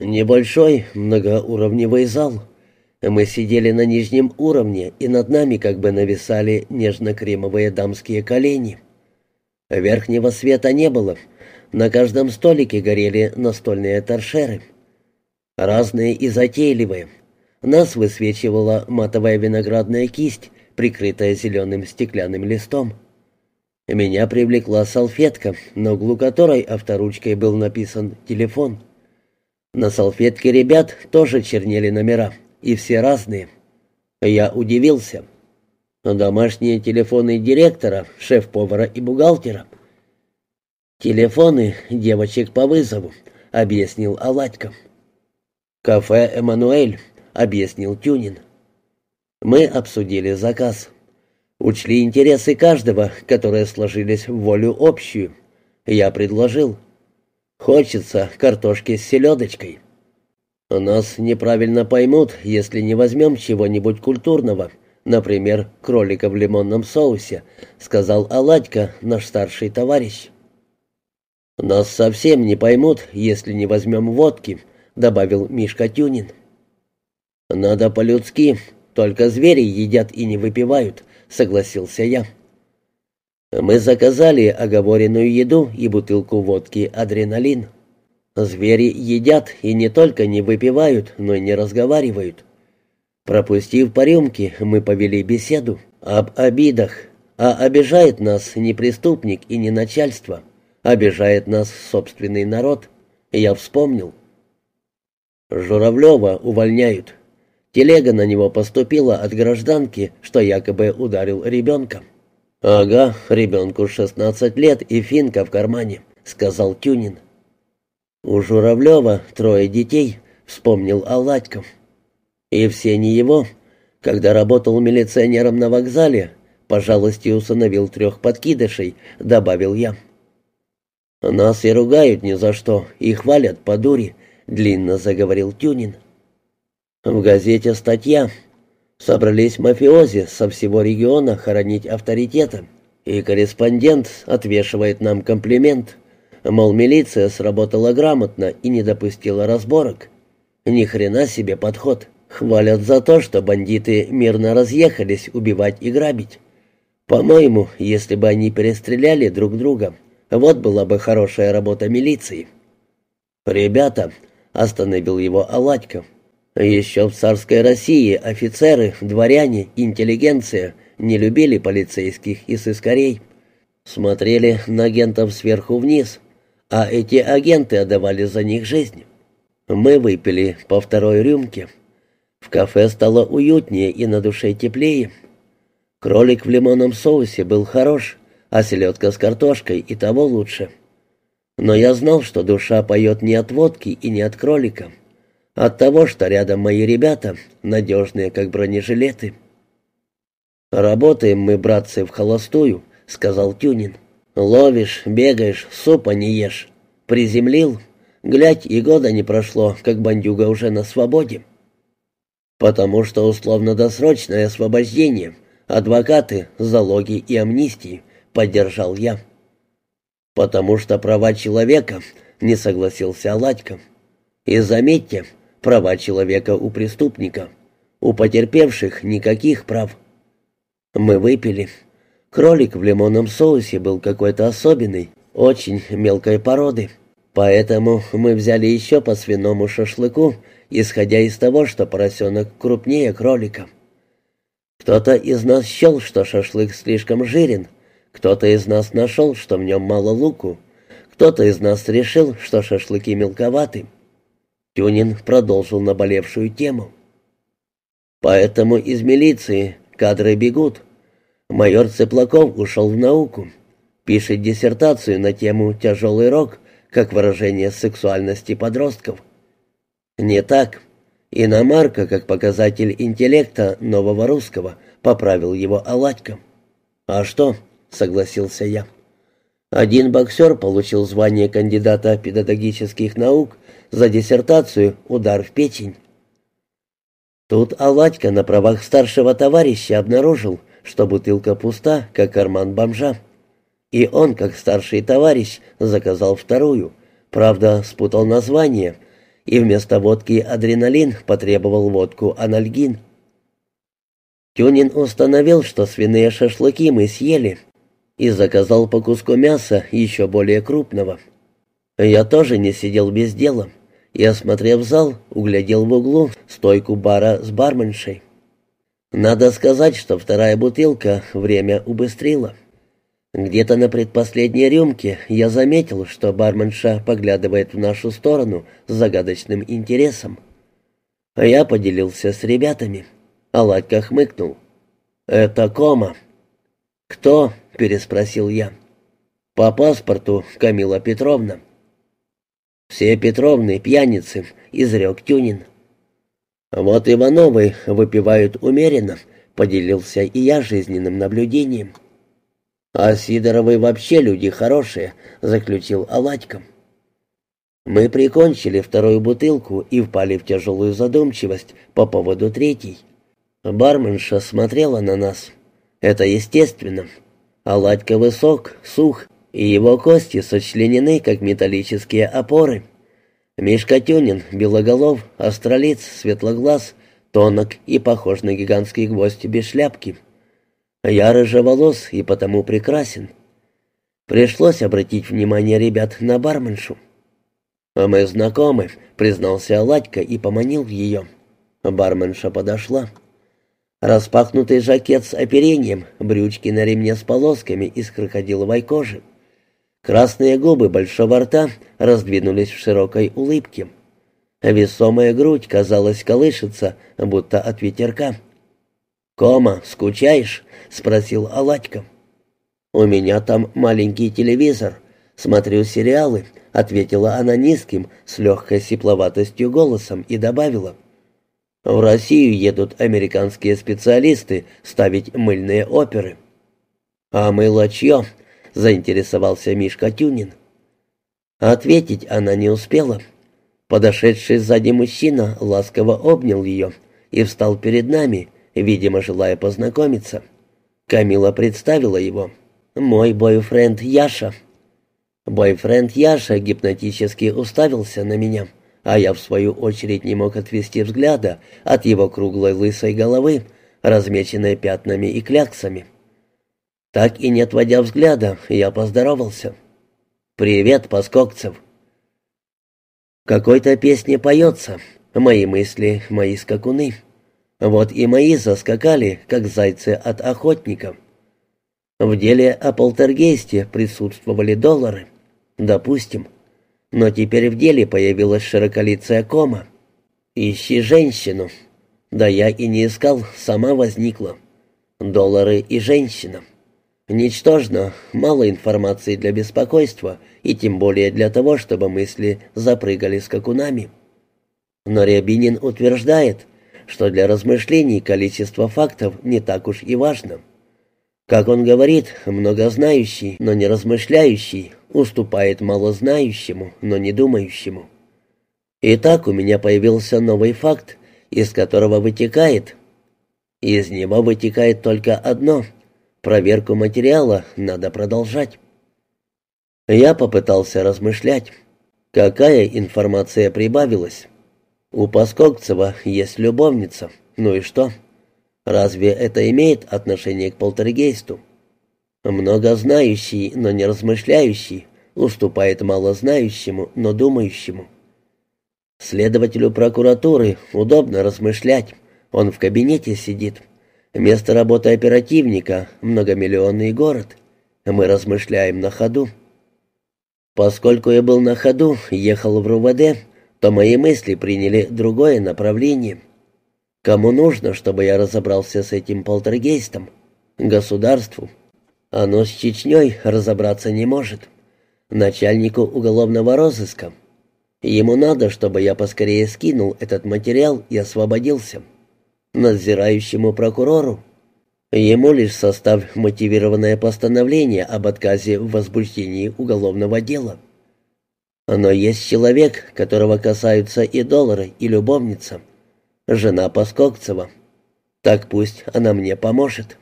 Небольшой многоуровневый зал. Мы сидели на нижнем уровне, и над нами как бы нависали нежно-кремовые дамские колени. Верхнего света не было. На каждом столике горели настольные торшеры. Разные и затейливые. Нас высвечивала матовая виноградная кисть, прикрытая зеленым стеклянным листом. Меня привлекла салфетка, на углу которой авторучкой был написан «телефон». На салфетке ребят тоже чернели номера, и все разные. Я удивился. Домашние телефоны директора, шеф-повара и бухгалтера. «Телефоны девочек по вызову», — объяснил Аладько. «Кафе «Эммануэль», — объяснил Тюнин. Мы обсудили заказ. Учли интересы каждого, которые сложились в волю общую. Я предложил — Хочется картошки с селедочкой. Нас неправильно поймут, если не возьмем чего-нибудь культурного, например, кролика в лимонном соусе, сказал Аладька, наш старший товарищ. Нас совсем не поймут, если не возьмем водки, добавил Мишка Тюнин. Надо по-людски, только звери едят и не выпивают, согласился я. Мы заказали оговоренную еду и бутылку водки «Адреналин». Звери едят и не только не выпивают, но и не разговаривают. Пропустив по рюмке, мы повели беседу об обидах, а обижает нас не преступник и не начальство, обижает нас собственный народ. Я вспомнил. Журавлева увольняют. Телега на него поступила от гражданки, что якобы ударил ребенка. «Ага, ребенку шестнадцать лет и финка в кармане», — сказал Тюнин. «У Журавлева трое детей», — вспомнил Аладьков. «И все не его. Когда работал милиционером на вокзале, по жалости усыновил трех подкидышей», — добавил я. «Нас и ругают ни за что, и хвалят по дури», — длинно заговорил Тюнин. «В газете статья, Собрались мафиози со всего региона хоронить авторитета. И корреспондент отвешивает нам комплимент. Мол, милиция сработала грамотно и не допустила разборок. Ни хрена себе подход. Хвалят за то, что бандиты мирно разъехались убивать и грабить. По-моему, если бы они перестреляли друг друга, вот была бы хорошая работа милиции. «Ребята», — остановил его Аладько, — еще в царской России офицеры, дворяне, интеллигенция не любили полицейских и сыскарей. Смотрели на агентов сверху вниз, а эти агенты отдавали за них жизнь. Мы выпили по второй рюмке. В кафе стало уютнее и на душе теплее. Кролик в лимонном соусе был хорош, а селедка с картошкой и того лучше. Но я знал, что душа поет не от водки и не от кролика. От того, что рядом мои ребята, надежные, как бронежилеты. «Работаем мы, братцы, в холостую», — сказал Тюнин. «Ловишь, бегаешь, супа не ешь. Приземлил. Глядь, и года не прошло, как бандюга уже на свободе. Потому что условно-досрочное освобождение, адвокаты, залоги и амнистии, поддержал я. Потому что права человека, не согласился Аладько. И заметьте, права человека у преступника. У потерпевших никаких прав. Мы выпили. Кролик в лимонном соусе был какой-то особенный, очень мелкой породы. Поэтому мы взяли еще по свиному шашлыку, исходя из того, что поросенок крупнее кролика. Кто-то из нас счел, что шашлык слишком жирен, кто-то из нас нашел, что в нем мало луку, кто-то из нас решил, что шашлыки мелковаты. Тюнин продолжил наболевшую тему. «Поэтому из милиции кадры бегут. Майор Цыплаков ушел в науку. Пишет диссертацию на тему «Тяжелый рок», как выражение сексуальности подростков. Не так. Иномарка, как показатель интеллекта нового русского, поправил его Аладько. «А что?» — согласился я. Один боксер получил звание кандидата педагогических наук за диссертацию «Удар в печень». Тут Аладька на правах старшего товарища обнаружил, что бутылка пуста, как карман бомжа. И он, как старший товарищ, заказал вторую. Правда, спутал название и вместо водки адреналин потребовал водку анальгин. Тюнин установил, что свиные шашлыки мы съели, и заказал по куску мяса еще более крупного. Я тоже не сидел без дела, и, осмотрев зал, углядел в углу стойку бара с барменшей. Надо сказать, что вторая бутылка время убыстрила. Где-то на предпоследней рюмке я заметил, что барменша поглядывает в нашу сторону с загадочным интересом. Я поделился с ребятами. А Ладька хмыкнул. «Это кома». «Кто?» — переспросил я. «По паспорту Камила Петровна». «Все Петровны пьяницы», — изрек Тюнин. «Вот Ивановы выпивают умеренно», — поделился и я жизненным наблюдением. «А Сидоровы вообще люди хорошие», — заключил Аладько. Мы прикончили вторую бутылку и впали в тяжелую задумчивость по поводу третьей. Барменша смотрела на нас. Это естественно. Аладька высок, сух, и его кости сочленены, как металлические опоры. Мишка Тюнин, белоголов, астролиц, светлоглаз, тонок и похож на гигантский гвоздь без шляпки. Я рыжеволос и потому прекрасен. Пришлось обратить внимание ребят на барменшу. «А «Мы знакомы», — признался Ладька и поманил ее. Барменша подошла. Распахнутый жакет с оперением, брючки на ремне с полосками из крокодиловой кожи. Красные губы большого рта раздвинулись в широкой улыбке. Весомая грудь, казалось, колышется, будто от ветерка. «Кома, скучаешь?» — спросил Аладька. «У меня там маленький телевизор. Смотрю сериалы», — ответила она низким, с легкой сипловатостью голосом и добавила. «В Россию едут американские специалисты ставить мыльные оперы». «А мыло чье?» — заинтересовался Мишка Тюнин. Ответить она не успела. Подошедший сзади мужчина ласково обнял ее и встал перед нами — видимо, желая познакомиться. Камила представила его. «Мой бойфренд Яша». Бойфренд Яша гипнотически уставился на меня, а я, в свою очередь, не мог отвести взгляда от его круглой лысой головы, размеченной пятнами и кляксами. Так и не отводя взгляда, я поздоровался. «Привет, Поскокцев!» В какой-то песне поется «Мои мысли, мои скакуны». Вот и мои заскакали, как зайцы от охотников. В деле о полтергейсте присутствовали доллары. Допустим. Но теперь в деле появилась широколицая кома. Ищи женщину. Да я и не искал, сама возникла. Доллары и женщина. Ничтожно, мало информации для беспокойства, и тем более для того, чтобы мысли запрыгали скакунами. Но Рябинин утверждает, что для размышлений количество фактов не так уж и важно. Как он говорит, многознающий, но не размышляющий, уступает малознающему, но не думающему. Итак, у меня появился новый факт, из которого вытекает... Из него вытекает только одно. Проверку материала надо продолжать. Я попытался размышлять. Какая информация прибавилась? У Паскокцева есть любовница. Ну и что? Разве это имеет отношение к полтергейсту? Многознающий, но не размышляющий, уступает малознающему, но думающему. Следователю прокуратуры удобно размышлять. Он в кабинете сидит. Место работы оперативника — многомиллионный город. Мы размышляем на ходу. Поскольку я был на ходу, ехал в РУВД, то мои мысли приняли другое направление. Кому нужно, чтобы я разобрался с этим полтергейстом? Государству. Оно с Чечней разобраться не может. Начальнику уголовного розыска. Ему надо, чтобы я поскорее скинул этот материал и освободился. Надзирающему прокурору. Ему лишь составь мотивированное постановление об отказе в возбуждении уголовного дела. Но есть человек, которого касаются и доллары, и любовница. Жена Поскокцева. Так пусть она мне поможет».